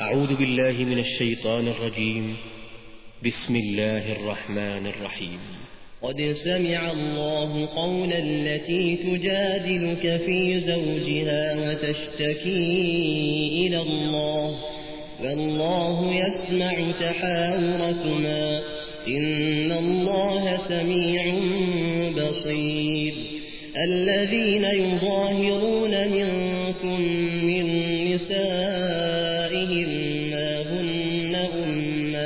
أعوذ بالله من الشيطان الرجيم. بسم الله الرحمن الرحيم. قد سمع الله قول التي تجادلك في زوجها وتشتكي إلى الله والله يسمع تحاوركما. إن الله سميع بصير. الذين يظاهرون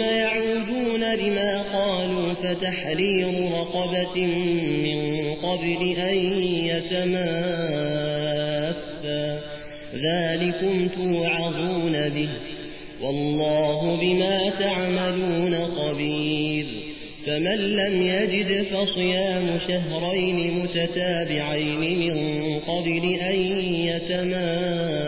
يعودون لما قالوا فتحرير رقبة من قبل أن يتماسا ذلكم توعظون به. والله بما تعملون خبير. فمن لم يجد فصيام شهرين متتابعين من قبل أن يتماسا